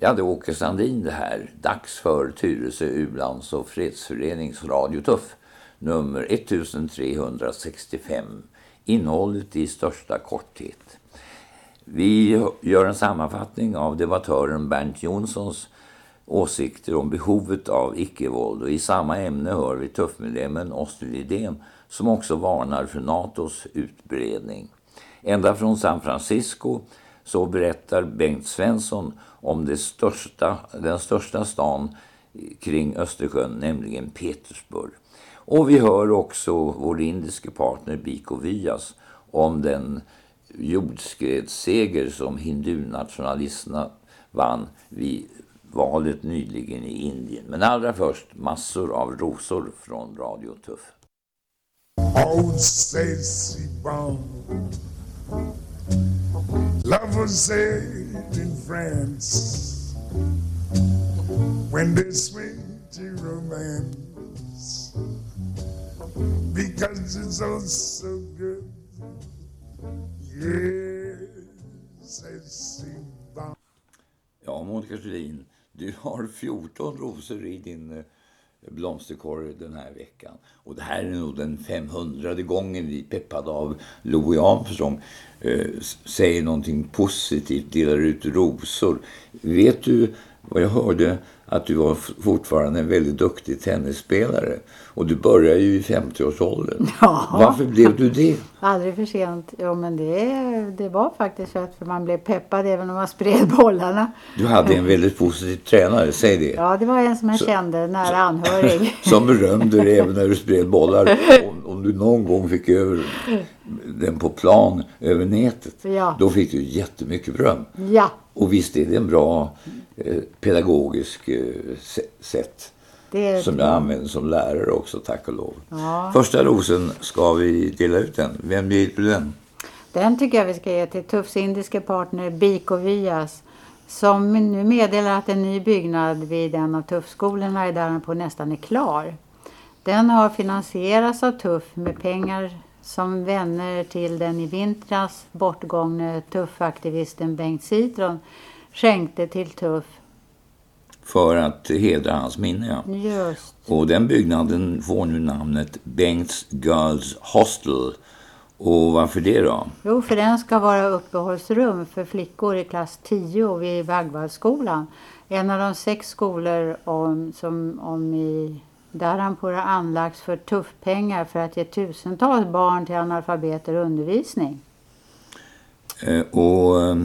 Ja, det är Åke Sandin det här. Dags för Tyresö Ulands och fredsförenings Radio Tuff. Nummer 1365. Innehållet i största korthet. Vi gör en sammanfattning av debattören Bernt Jonssons åsikter om behovet av icke-våld och i samma ämne hör vi tuffmedlemmen Oster Lidén som också varnar för NATOs utbredning. Ända från San Francisco så berättar Bengt Svensson om det största, den största stan kring Östersjön, nämligen Petersburg. Och vi hör också vår indiske partner Biko Vyas om den jordskredsseger som hindunationalisterna vann vid valet nyligen i Indien. Men allra först massor av rosor från Radio Tuff. Oh, Said in France when they swing to romance because it's all so good. Yes, says Simba. Ja, Monica Thulin, du har 14 rosor i din eh, blomsterkorg den här veckan. Och det här är nog den 500 gången vi peppade av Louis Armstrong eh, säger någonting positivt, delar ut rosor. Vet du vad jag hörde att du var fortfarande en väldigt duktig tennisspelare. Och du började ju i 50-årsåldern. Ja. Varför blev du det? Aldrig för sent. Jo men det, det var faktiskt så att man blev peppad även om man spred bollarna. Du hade en väldigt positiv tränare, säg det. Ja det var en som jag så, kände, nära anhörig. Som berömde dig även när du spred bollar. Om, om, du någon gång fick över den på plan över nätet. Ja. Då fick du jättemycket beröm. Ja. Och visst är det en bra pedagogisk eh, sätt. Det som jag använder som lärare också, tack och lov. Ja. Första rosen, ska vi dela ut den? Vem ger du den? Den tycker jag vi ska ge till Tuffs indiske partner Biko Vias som nu meddelar att en ny byggnad vid en av Tuffskolorna i Därnpo nästan är klar. Den har finansierats av Tuff med pengar som vänner till den i vintras bortgångne tuffaktivisten Bengt Citron skänkte till Tuff. För att hedra hans minne, ja. Just. Och den byggnaden får nu namnet Bengts Girls Hostel. Och varför det då? Jo, för den ska vara uppehållsrum för flickor i klass 10 vid Vaggvallskolan. En av de sex skolor om, som om i har anlagts för tuffpengar för att ge tusentals barn till analfabeter undervisning. Eh, och eh,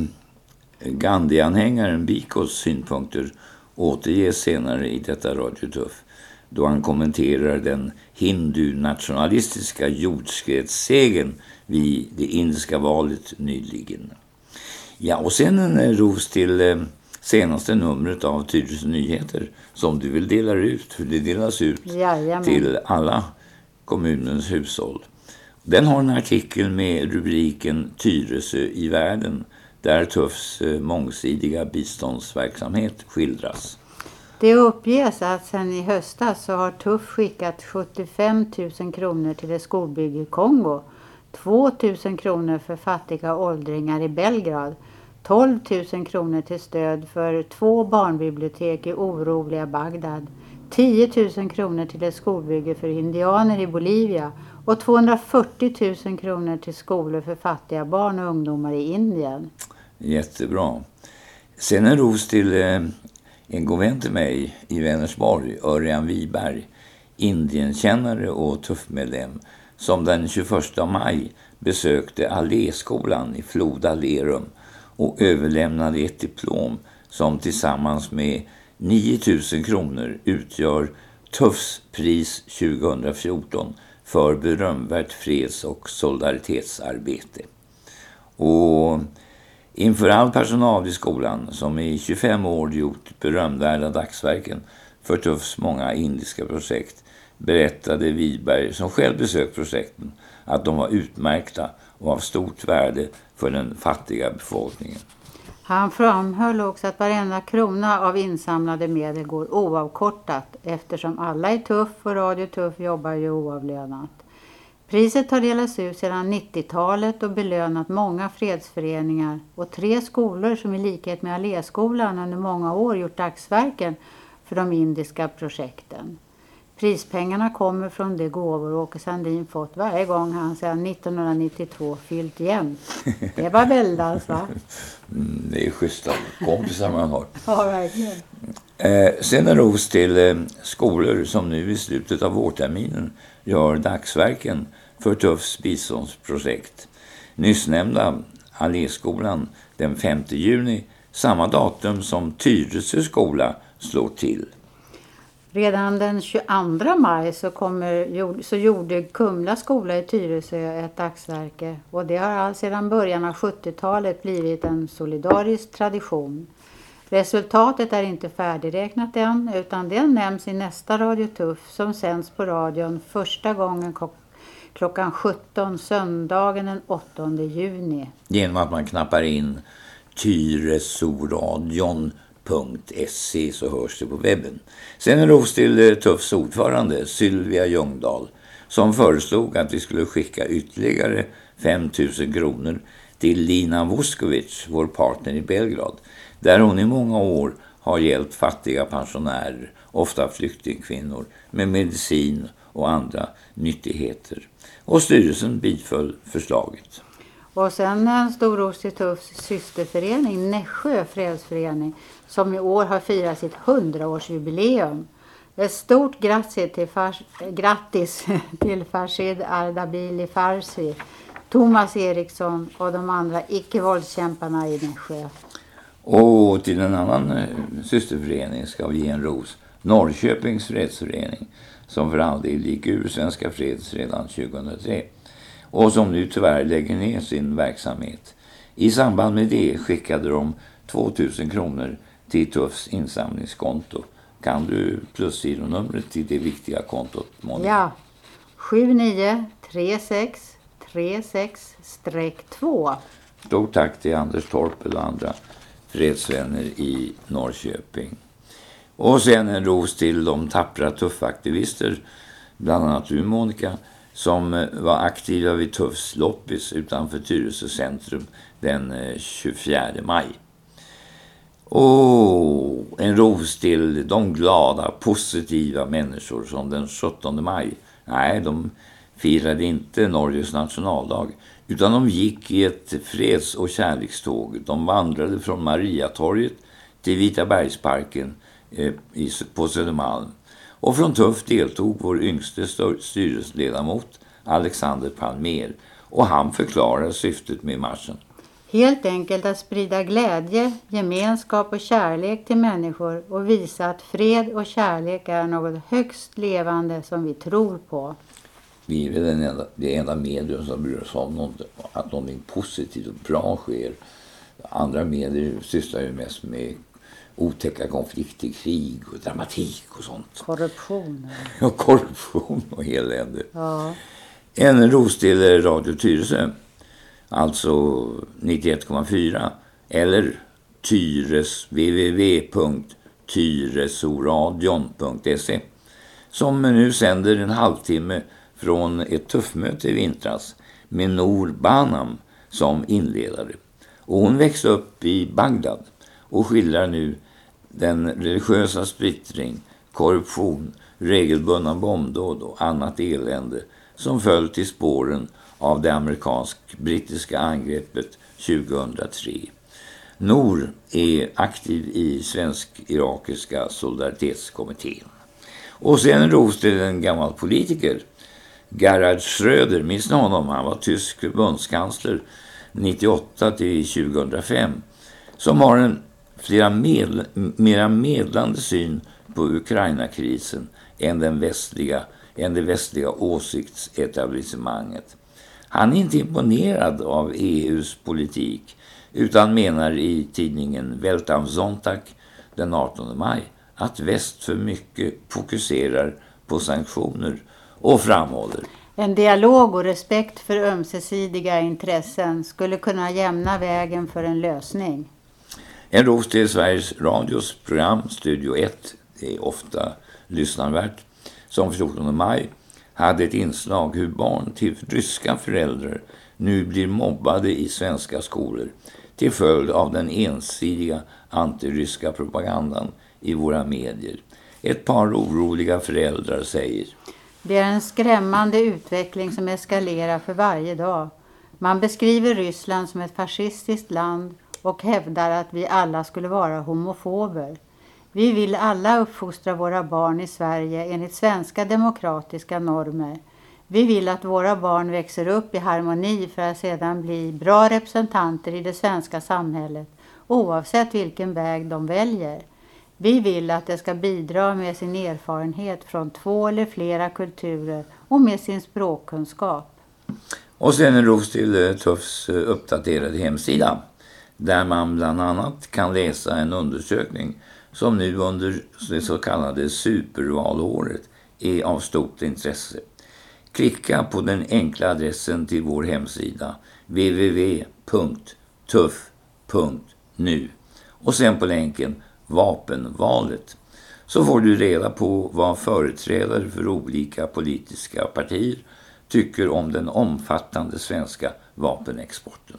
Gandhi-anhängaren Bikos synpunkter återges senare i detta Radio Tuff då han kommenterar den hindu-nationalistiska jordskredssegen vid det indiska valet nyligen. Ja, och sen en ros till eh, senaste numret av Tyresö Nyheter som du vill dela ut. För det delas ut Jajamän. till alla kommunens hushåll. Den har en artikel med rubriken Tyresö i världen där Tuffs eh, mångsidiga biståndsverksamhet skildras. Det uppges att sedan i höstas så har Tuff skickat 75 000 kronor till ett skolbygge i Kongo. 2 000 kronor för fattiga åldringar i Belgrad 12 000 kronor till stöd för två barnbibliotek i oroliga Bagdad, 10 000 kronor till ett skolbygge för indianer i Bolivia och 240 000 kronor till skolor för fattiga barn och ungdomar i Indien. Jättebra. Sen en ros till eh, en god vän till mig i Vänersborg, Örjan Wiberg, Indienkännare och tuffmedlem, som den 21 maj besökte Alléskolan i Floda Lerum och överlämnade ett diplom som tillsammans med 9000 kronor utgör Tuffs pris 2014 för berömvärt freds- och solidaritetsarbete. Och inför all personal i skolan som i 25 år gjort berömvärda dagsverken för Tuffs många indiska projekt berättade Wiberg, som själv besökt projekten, att de var utmärkta och av stort värde för den fattiga befolkningen. Han framhöll också att varenda krona av insamlade medel går oavkortat eftersom alla i Tuff och Radio Tuff jobbar ju oavlönat. Priset har delats ut sedan 90-talet och belönat många fredsföreningar och tre skolor som i likhet med Alléskolan under många år gjort dagsverken för de indiska projekten. Prispengarna kommer från de gåvor Åke Sandin fått varje gång han sedan 1992 fyllt igen. Det var väldans va? Mm, det är schyssta kompisar man har. Ja, verkligen. Eh, sen en ros till eh, skolor som nu i slutet av vårterminen gör dagsverken för TUFFs biståndsprojekt. Nyssnämnda Alléskolan den 5 juni, samma datum som Tyresö skola slår till. Redan den 22 maj så, kommer, så gjorde Kumla skola i Tyresö ett dagsverke och det har alltsedan början av 70-talet blivit en solidarisk tradition. Resultatet är inte färdigräknat än utan det nämns i nästa Radio Tuff som sänds på radion första gången klockan 17 söndagen den 8 juni. Genom att man knappar in tyresoradion.se så hörs det på webben. Sen en ros till eh, Tuffs ordförande Sylvia Ljungdahl som föreslog att vi skulle skicka ytterligare 5 000 kronor till Lina Vuskovic, vår partner i Belgrad, där hon i många år har hjälpt fattiga pensionärer, ofta flyktingkvinnor, med medicin och andra nyttigheter. Och styrelsen biföll förslaget. Och sen en stor ros systerförening, Nässjö fredsförening, som i år har firat sitt 100-årsjubileum. Ett stort grattis till, Fars, grattis till Farshid Ardabili Farsi, Thomas Eriksson och de andra icke-våldskämparna i Nässjö. Och till en annan eh, systerförening ska vi ge en ros. Norrköpings fredsförening som för all del gick ur Svenska Freds redan 2003 och som nu tyvärr lägger ner sin verksamhet. I samband med det skickade de 2000 kronor till Tuffs insamlingskonto. Kan du plusgironumret till det viktiga kontot, Monica? Ja, 793636-2. Stort tack till Anders Torpel och andra fredsvänner i Norrköping. Och sen en ros till de tappra tuffaktivister, bland annat du Monica, som eh, var aktiva vid Tuffs loppis utanför Tyresö centrum den eh, 24 maj. Och en ros till de glada, positiva människor som den 17 maj, nej de firade inte Norges nationaldag utan de gick i ett freds- och kärlekståg. De vandrade från Mariatorget till Vita bergsparken på Södermalm. Och från Tuff deltog vår yngste styrelseledamot Alexander Palmer och han förklarar syftet med marschen. Helt enkelt att sprida glädje, gemenskap och kärlek till människor och visa att fred och kärlek är något högst levande som vi tror på. Vi är den enda, det enda medium som bryr oss om något, att någonting positivt och bra sker. Andra medier sysslar ju mest med otäcka konflikter, krig och dramatik och sånt. Korruption. Ja, korruption och elände. Ja. En ros till Radio Tyresö, alltså 91,4 eller Tyres, www.tyresoradion.se som nu sänder en halvtimme från ett tuffmöte i vintras med Nour Banam som inledare. Och hon växte upp i Bagdad och skildrar nu den religiösa splittring, korruption, regelbundna bombdåd och annat elände som följt i spåren av det amerikansk-brittiska angreppet 2003. Nor är aktiv i svensk-irakiska solidaritetskommittén. Och sen en ros till en gammal politiker, Gerhard Schröder, minns ni honom? Han var tysk förbundskansler 98 till 2005 som har en flera med, mera medlande syn på Ukraina-krisen än, den västliga, än det västliga åsiktsetablissemanget. Han är inte imponerad av EUs politik utan menar i tidningen Welt am Sonntag den 18 maj att väst för mycket fokuserar på sanktioner och framhåller en dialog och respekt för ömsesidiga intressen skulle kunna jämna vägen för en lösning. En ros till Sveriges Radios program Studio 1, det är ofta lyssnarvärt, som 14 maj hade ett inslag hur barn till ryska föräldrar nu blir mobbade i svenska skolor till följd av den ensidiga antiryska propagandan i våra medier. Ett par oroliga föräldrar säger Det är en skrämmande utveckling som eskalerar för varje dag. Man beskriver Ryssland som ett fascistiskt land och hävdar att vi alla skulle vara homofober. Vi vill alla uppfostra våra barn i Sverige enligt svenska demokratiska normer. Vi vill att våra barn växer upp i harmoni för att sedan bli bra representanter i det svenska samhället oavsett vilken väg de väljer. Vi vill att de ska bidra med sin erfarenhet från två eller flera kulturer och med sin språkkunskap. Och sen en ros till eh, Tuffs eh, uppdaterade hemsida där man bland annat kan läsa en undersökning som nu under det så kallade supervalåret är av stort intresse. Klicka på den enkla adressen till vår hemsida www.tuff.nu och sen på länken Vapenvalet så får du reda på vad företrädare för olika politiska partier tycker om den omfattande svenska vapenexporten.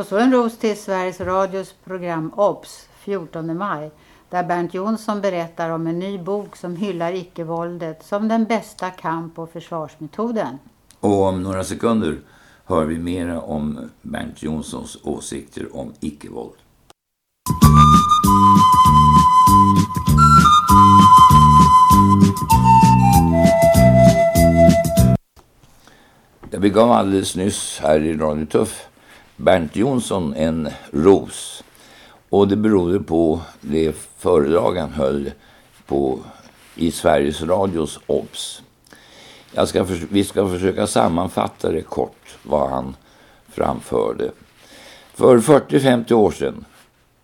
Och så en ros till Sveriges Radios program OBS 14 maj där Bernt Jonsson berättar om en ny bok som hyllar icke-våldet som den bästa kamp- och försvarsmetoden. Och om några sekunder hör vi mera om Bernt Jonssons åsikter om icke-våld. Jag begav alldeles nyss här i Radio Tuff Bernt Jonsson en ros. Och det berodde på det föredrag han höll på, i Sveriges Radios OBS. Jag ska vi ska försöka sammanfatta det kort vad han framförde. För 40-50 år sedan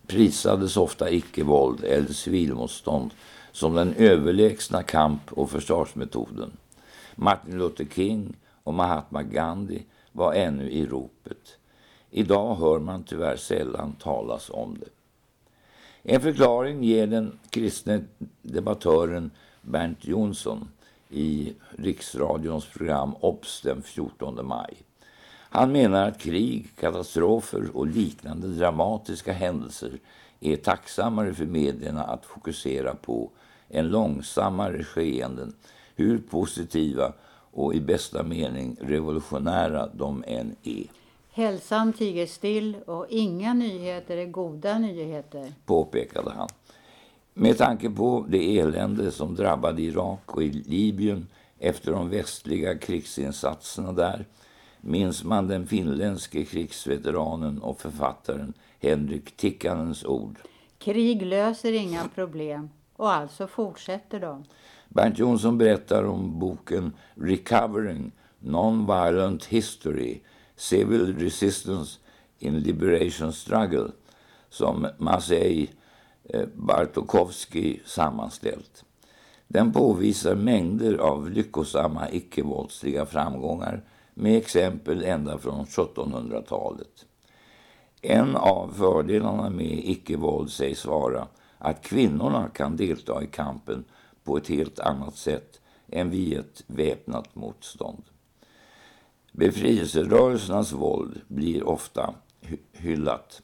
prisades ofta icke-våld eller civilmotstånd som den överlägsna kamp- och försvarsmetoden. Martin Luther King och Mahatma Gandhi var ännu i ropet. Idag hör man tyvärr sällan talas om det. En förklaring ger den kristne debattören Bernt Jonsson i Riksradions program OBS den 14 maj. Han menar att krig, katastrofer och liknande dramatiska händelser är tacksammare för medierna att fokusera på än långsammare skeenden, hur positiva och i bästa mening revolutionära de än är. Hälsan tiger still och inga nyheter är goda nyheter. Påpekade han. Med tanke på det elände som drabbade Irak och i Libyen efter de västliga krigsinsatserna där minns man den finländske krigsveteranen och författaren Henrik Tikkanens ord. Krig löser inga problem och alltså fortsätter de. Bernt Jonsson berättar om boken Recovering Non-Violent History Civil Resistance in Liberation Struggle som Maciej eh, Bartokovsky sammanställt. Den påvisar mängder av lyckosamma icke-våldsliga framgångar med exempel ända från 1700-talet. En av fördelarna med icke-våld sägs vara att kvinnorna kan delta i kampen på ett helt annat sätt än vid ett väpnat motstånd. Befrielserörelsernas våld blir ofta hyllat.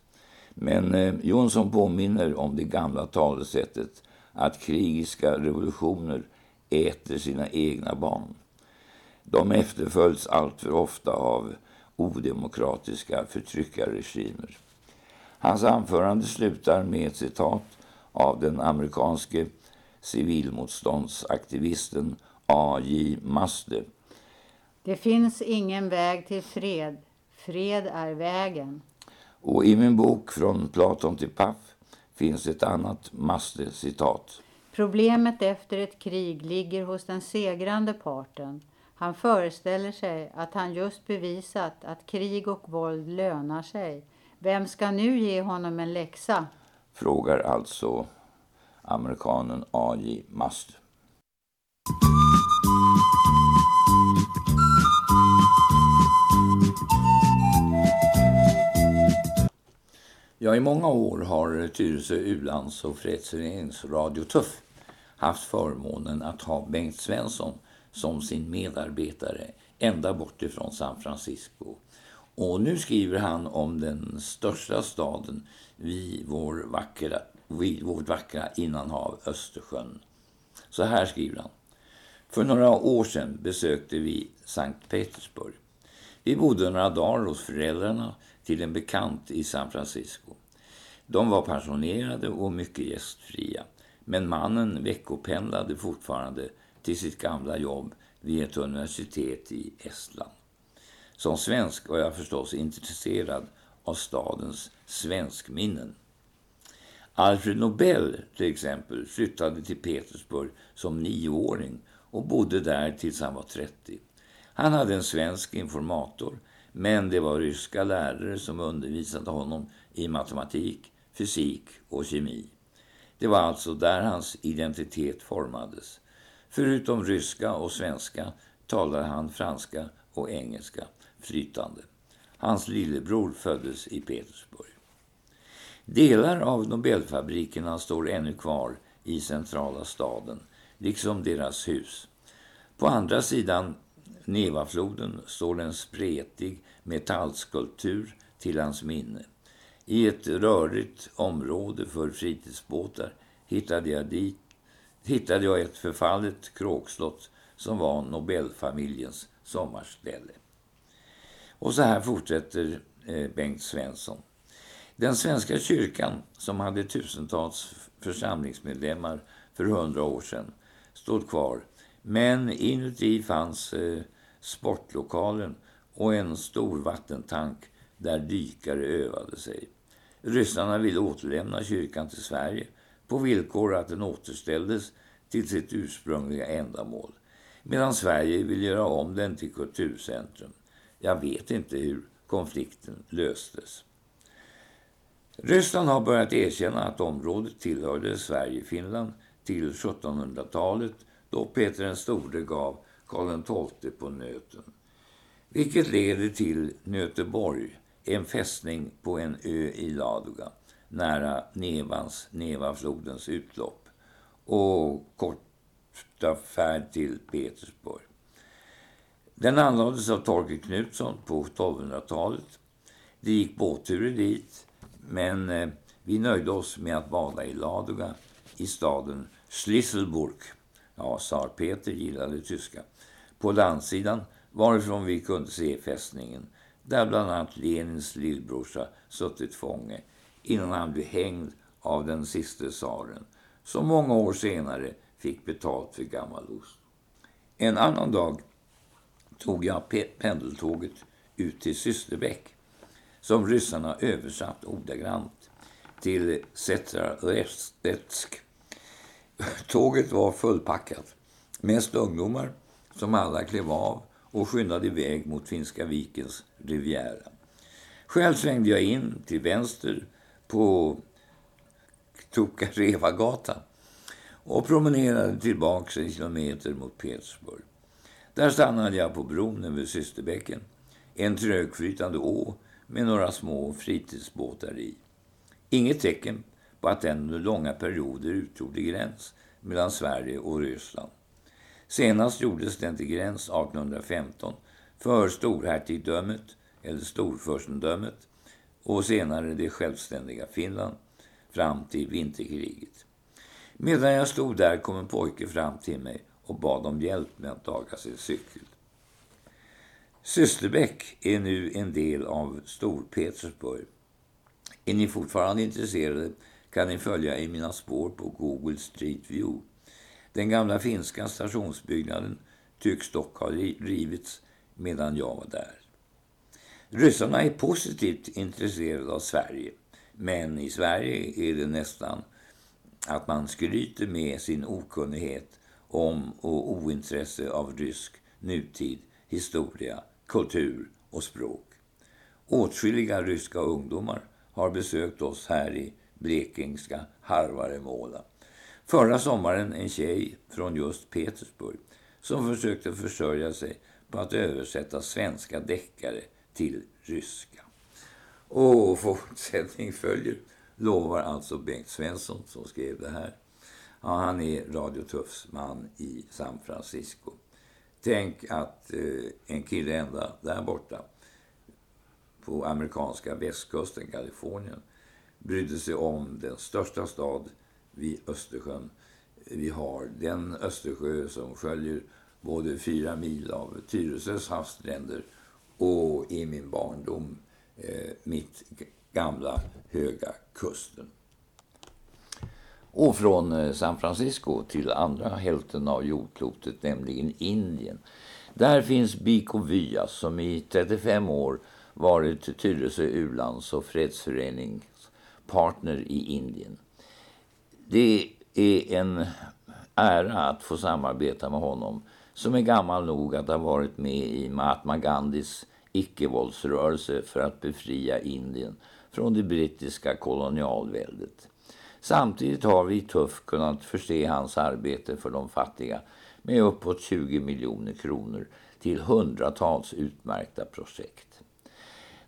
Men eh, Jonsson påminner om det gamla talesättet att krigiska revolutioner äter sina egna barn. De efterföljs alltför ofta av odemokratiska förtryckarregimer. Hans anförande slutar med ett citat av den amerikanske civilmotståndsaktivisten A.J. Maste det finns ingen väg till fred. Fred är vägen. Och i min bok Från Platon till Paff finns ett annat Maste-citat. Problemet efter ett krig ligger hos den segrande parten. Han föreställer sig att han just bevisat att krig och våld lönar sig. Vem ska nu ge honom en läxa? Frågar alltså amerikanen A.J. Maste. Ja, i många år har Tyresö Ulands och fredsföreningsradio Tuff haft förmånen att ha Bengt Svensson som sin medarbetare ända bort ifrån San Francisco. Och nu skriver han om den största staden vid, vår vackra, vid vårt vackra innanhav Östersjön. Så här skriver han. För några år sedan besökte vi Sankt Petersburg. Vi bodde några dagar hos föräldrarna till en bekant i San Francisco. De var pensionerade och mycket gästfria. Men mannen veckopendlade fortfarande till sitt gamla jobb vid ett universitet i Estland. Som svensk var jag förstås intresserad av stadens svenskminnen. Alfred Nobel till exempel flyttade till Petersburg som nioåring och bodde där tills han var 30. Han hade en svensk informator men det var ryska lärare som undervisade honom i matematik, fysik och kemi. Det var alltså där hans identitet formades. Förutom ryska och svenska talade han franska och engelska flytande. Hans lillebror föddes i Petersburg. Delar av Nobelfabrikerna står ännu kvar i centrala staden, liksom deras hus. På andra sidan Nevafloden står en spretig metallskulptur till hans minne. I ett rörigt område för fritidsbåtar hittade jag, dit, hittade jag ett förfallet kråkslott som var Nobelfamiljens sommarställe. Och så här fortsätter eh, Bengt Svensson. Den svenska kyrkan, som hade tusentals församlingsmedlemmar för hundra år sedan, stod kvar. Men inuti fanns eh, sportlokalen och en stor vattentank där dykare övade sig. Ryssarna ville återlämna kyrkan till Sverige på villkor att den återställdes till sitt ursprungliga ändamål. Medan Sverige vill göra om den till kulturcentrum. Jag vet inte hur konflikten löstes. Ryssland har börjat erkänna att området tillhörde Sverige-Finland till 1700-talet då Peter den store gav Karl XII på nöten. Vilket leder till Nöteborg, en fästning på en ö i Ladoga nära Nevans, Nevaflodens utlopp och korta färd till Petersburg. Den anlades av Torkel Knutsson på 1200-talet. Det gick båtturer dit men eh, vi nöjde oss med att bada i Ladoga i staden Schlisselburg. Ja, Tsar Peter gillade tyska. På landsidan varifrån vi kunde se fästningen där bland annat Lenins lillbrorsa suttit fånge innan han blev hängd av den sista tsaren som många år senare fick betalt för gammal ost. En annan dag tog jag pendeltåget ut till Systerbäck som ryssarna översatt ordagrant till Setraretsk. Tåget var fullpackat, mest ungdomar som alla klev av och skyndade iväg mot Finska vikens riviera. Själv svängde jag in till vänster på Tokarevagatan och promenerade tillbaka en kilometer mot Petersburg. Där stannade jag på bron över Systerbäcken, en trögflytande å med några små fritidsbåtar i. Inget tecken på att den under långa perioder utgjorde gräns mellan Sverige och Ryssland. Senast gjordes den till gräns 1815 för storhertigdömet eller storförstendömet och senare det självständiga Finland fram till vinterkriget. Medan jag stod där kom en pojke fram till mig och bad om hjälp med att daga sin cykel. Systerbäck är nu en del av Storpetersburg. Är ni fortfarande intresserade kan ni följa i mina spår på Google Street View. Den gamla finska stationsbyggnaden tycks dock ha rivits medan jag var där. Ryssarna är positivt intresserade av Sverige. Men i Sverige är det nästan att man skryter med sin okunnighet om och ointresse av rysk nutid, historia, kultur och språk. Åtskilliga ryska ungdomar har besökt oss här i blekingska Harvaremåla. Förra sommaren en tjej från just Petersburg som försökte försörja sig på att översätta svenska deckare till ryska. Och fortsättning följer, lovar alltså Bengt Svensson som skrev det här. Ja, han är Radio Tuffs man i San Francisco. Tänk att eh, en kille ända där borta på amerikanska västkusten, Kalifornien, brydde sig om den största stad vid Östersjön. Vi har den Östersjö som sköljer både fyra mil av Tyresös havsstränder och i min barndom eh, mitt gamla höga kusten. Och från eh, San Francisco till andra hälften av jordklotet, nämligen Indien. Där finns Biko Vyas som i 35 år varit Tyresö Ulands och fredsföreningspartner i Indien. Det är en ära att få samarbeta med honom som är gammal nog att ha varit med i Mahatma Gandhis icke-våldsrörelse för att befria Indien från det brittiska kolonialväldet. Samtidigt har vi Tuff kunnat förse hans arbete för de fattiga med uppåt 20 miljoner kronor till hundratals utmärkta projekt.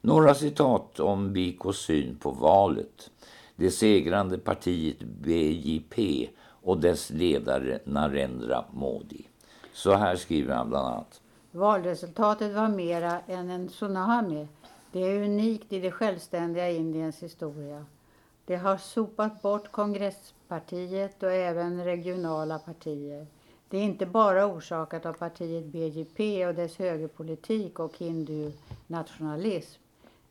Några citat om Bikos syn på valet. Det segrande partiet BJP och dess ledare Narendra Modi. Så här skriver han bland annat. Valresultatet var mera än en tsunami. Det är unikt i det självständiga Indiens historia. Det har sopat bort kongresspartiet och även regionala partier. Det är inte bara orsakat av partiet BJP och dess högerpolitik och hindu-nationalism.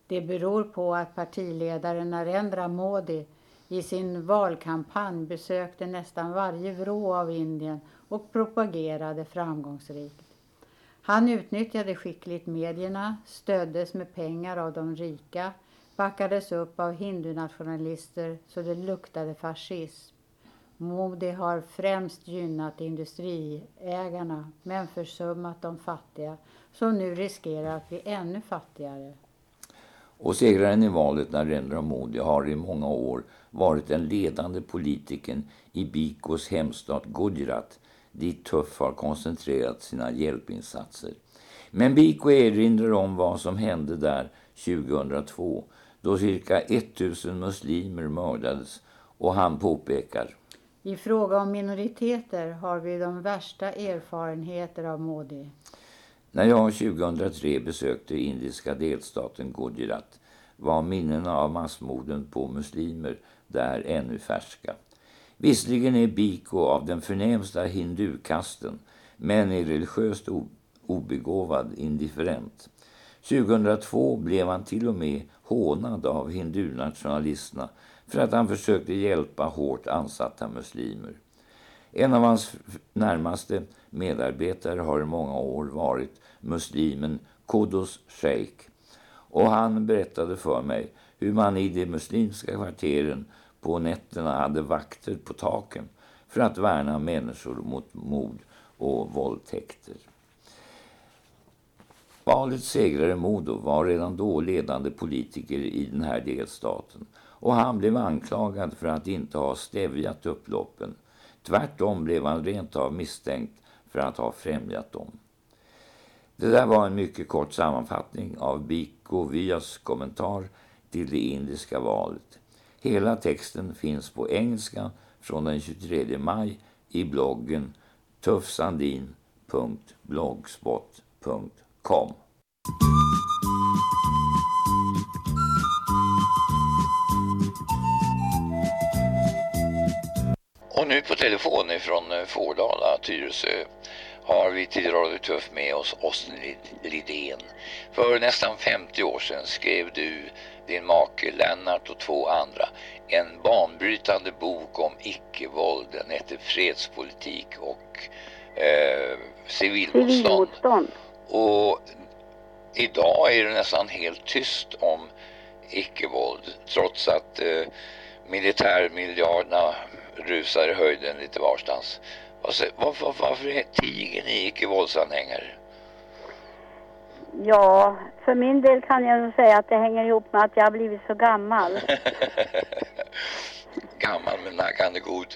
Det beror på att partiledaren Narendra Modi i sin valkampanj besökte nästan varje vrå av Indien och propagerade framgångsrikt. Han utnyttjade skickligt medierna, stöddes med pengar av de rika, backades upp av hindunationalister så det luktade fascism. Modi har främst gynnat industriägarna men försummat de fattiga som nu riskerar att bli ännu fattigare. Och segraren i valet Narendra Modi har i många år varit den ledande politikern i Bikos hemstad Gujarat dit Tuff har koncentrerat sina hjälpinsatser. Men Biko erinrar om vad som hände där 2002 då cirka 1000 muslimer mördades och han påpekar. I fråga om minoriteter har vi de värsta erfarenheter av Modi. När jag 2003 besökte indiska delstaten Gujarat var minnena av massmorden på muslimer där ännu färska. Visserligen är Biko av den förnämsta hindukasten men är religiöst obegåvad indifferent. 2002 blev han till och med hånad av hindunationalisterna för att han försökte hjälpa hårt ansatta muslimer. En av hans närmaste medarbetare har i många år varit muslimen Kodos Sheikh och han berättade för mig hur man i de muslimska kvarteren på nätterna hade vakter på taken för att värna människor mot mord och våldtäkter. Valets segrare Modo var redan då ledande politiker i den här delstaten och han blev anklagad för att inte ha stävjat upploppen. Tvärtom blev han rent av misstänkt för att ha främjat dem. Det där var en mycket kort sammanfattning av Biko Vyas kommentar till det indiska valet. Hela texten finns på engelska från den 23 maj i bloggen tuffsandin.blogspot.com. på telefon ifrån eh, Fårdala, Tyresö har vi till Radio Tuff med oss Austin Lidén. För nästan 50 år sedan skrev du, din make Lennart och två andra en banbrytande bok om icke-våld. Den heter Fredspolitik och eh, civilmotstånd. civilmotstånd. Och idag är det nästan helt tyst om icke-våld trots att eh, militärmiljarderna rusar i höjden lite varstans. Varför, varför är tiger ni icke-våldsanhängare? Ja, för min del kan jag nog säga att det hänger ihop med att jag har blivit så gammal. gammal men naggande god.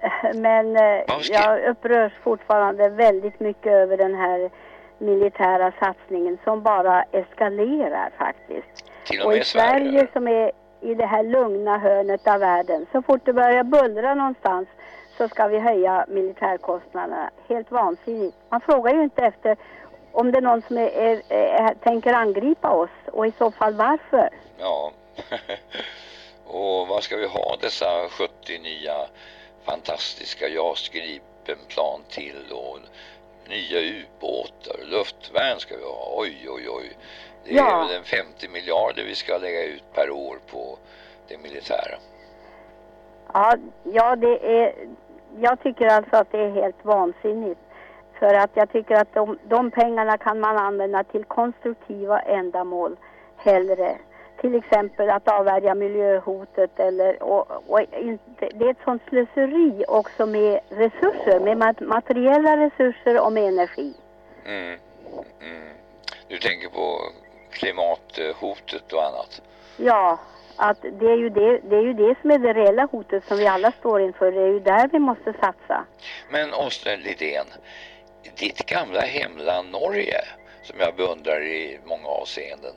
Men eh, jag upprörs fortfarande väldigt mycket över den här militära satsningen som bara eskalerar faktiskt. Till och, och i Sverige, Sverige som är i det här lugna hörnet av världen, så fort det börjar bullra någonstans så ska vi höja militärkostnaderna. Helt vansinnigt. Man frågar ju inte efter om det är någon som är, är, är, tänker angripa oss och i så fall varför. Ja, och vad ska vi ha dessa 70 nya fantastiska JAS Gripen-plan till och nya ubåtar, luftvärn ska vi ha. Oj, oj, oj. Det är ja. väl en 50 miljarder vi ska lägga ut per år på det militära. Ja, ja det är, jag tycker alltså att det är helt vansinnigt. För att jag tycker att de, de pengarna kan man använda till konstruktiva ändamål hellre. Till exempel att avvärja miljöhotet eller och, och inte, det är ett sånt slöseri också med resurser, med materiella resurser och med energi. Mm. Mm. Du tänker på klimathotet och annat? Ja, att det är, ju det, det är ju det som är det reella hotet som vi alla står inför. Det är ju där vi måste satsa. Men Åström Lidén, ditt gamla hemland Norge som jag beundrar i många avseenden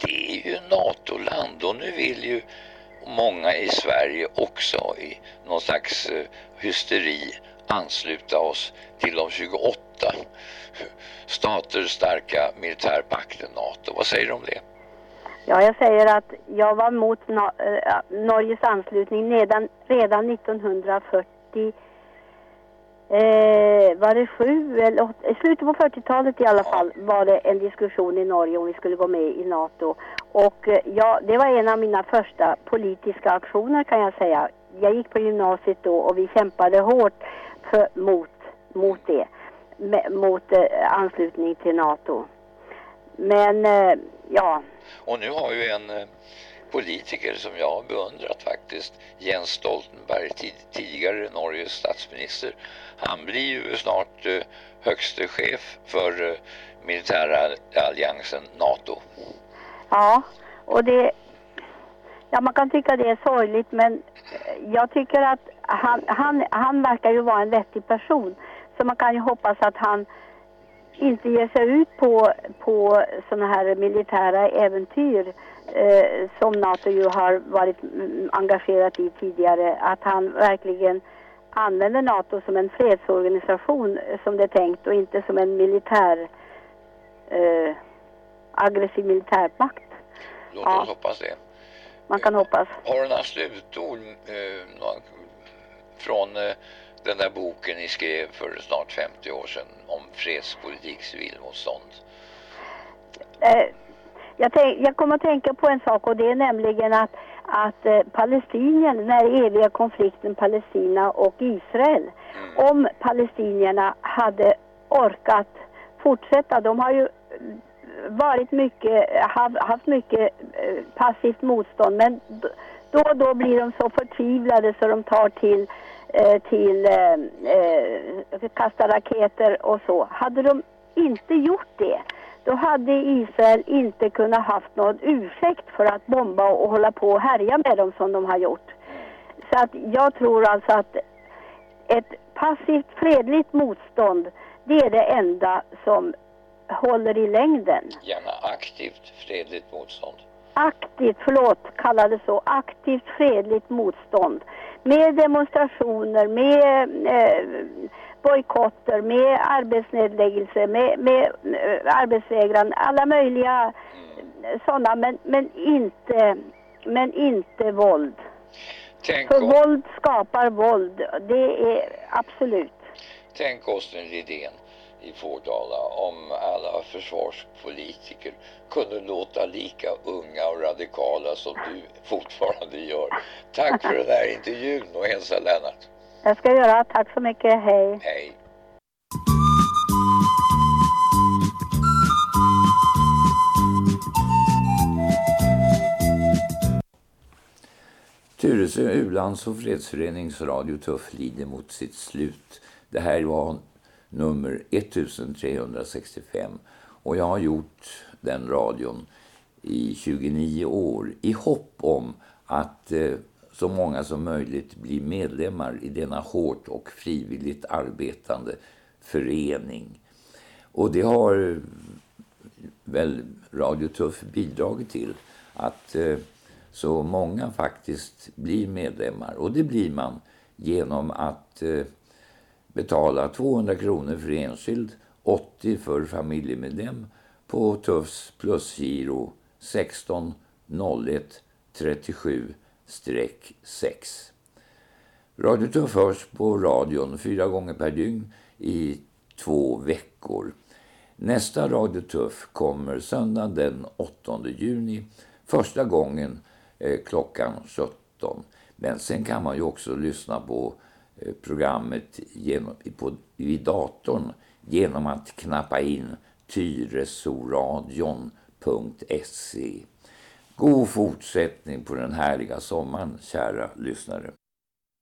det är ju NATO-land och nu vill ju många i Sverige också i någon slags eh, hysteri ansluta oss till de 28 stater starka militärpakten NATO. Vad säger du om det? Ja, jag säger att jag var mot eh, Norges anslutning redan, redan 1940 Eh, var det sju eller i slutet på 40-talet i alla fall var det en diskussion i Norge om vi skulle gå med i NATO. Och eh, ja, det var en av mina första politiska aktioner kan jag säga. Jag gick på gymnasiet då och vi kämpade hårt för, mot, mot det. Mot eh, anslutning till NATO. Men eh, ja. Och nu har ju en eh, politiker som jag har beundrat faktiskt, Jens Stoltenberg, tidigare Norges statsminister. Han blir ju snart eh, högste chef för eh, militära alliansen NATO. Ja, och det... Ja, man kan tycka det är sorgligt, men jag tycker att han, han, han verkar ju vara en vettig person. Så man kan ju hoppas att han inte ger sig ut på, på sådana här militära äventyr eh, som NATO ju har varit engagerat i tidigare, att han verkligen använder NATO som en fredsorganisation eh, som det är tänkt och inte som en militär eh, aggressiv militärmakt. Låt ja. oss hoppas det. Man kan hoppas. Har du några slutord eh, från eh, den där boken ni skrev för snart 50 år sedan om fredspolitik, civilmotstånd? Eh, jag, tänk, jag kommer att tänka på en sak och det är nämligen att, att eh, palestinierna, den här eviga konflikten Palestina och Israel, mm. om palestinierna hade orkat fortsätta, de har ju varit mycket, haft mycket eh, passivt motstånd men då och då blir de så förtvivlade så de tar till, eh, till eh, eh kasta raketer och så. Hade de inte gjort det då hade Israel inte kunnat haft någon ursäkt för att bomba och hålla på och härja med dem som de har gjort. Så att jag tror alltså att ett passivt fredligt motstånd det är det enda som håller i längden. Gärna aktivt fredligt motstånd. Aktivt, förlåt, kalla det så, aktivt fredligt motstånd. Med demonstrationer, med eh, bojkotter, med arbetsnedläggelse, med, med äh, arbetsvägran, alla möjliga mm. sådana, men, men, inte, men inte våld. Tänk För om... våld skapar våld, det är absolut. Tänk oss en Lidén i Fårdala om alla försvarspolitiker kunde låta lika unga och radikala som du fortfarande gör. Tack för den här intervjun och hälsa Lennart. Jag ska göra. Tack så mycket. Hej. Hej. Tyresö u-lands och fredsförenings Radio Tuff lider mot sitt slut. Det här var nummer 1365 och jag har gjort den radion i 29 år i hopp om att eh, så många som möjligt blir medlemmar i denna hårt och frivilligt arbetande förening. Och det har eh, väl Radio Tuff bidragit till att eh, så många faktiskt blir medlemmar. Och det blir man genom att eh, betala 200 kronor för enskild, 80 för familjemedlem på Tufs plusgiro 1601-37-6. Radio Tuff hörs på radion fyra gånger per dygn i två veckor. Nästa Radio Tuff kommer söndagen den 8 juni, första gången eh, klockan 17. Men sen kan man ju också lyssna på Eh, programmet genom, på, i datorn genom att knappa in tyresoradion.se. God fortsättning på den härliga sommaren, kära lyssnare.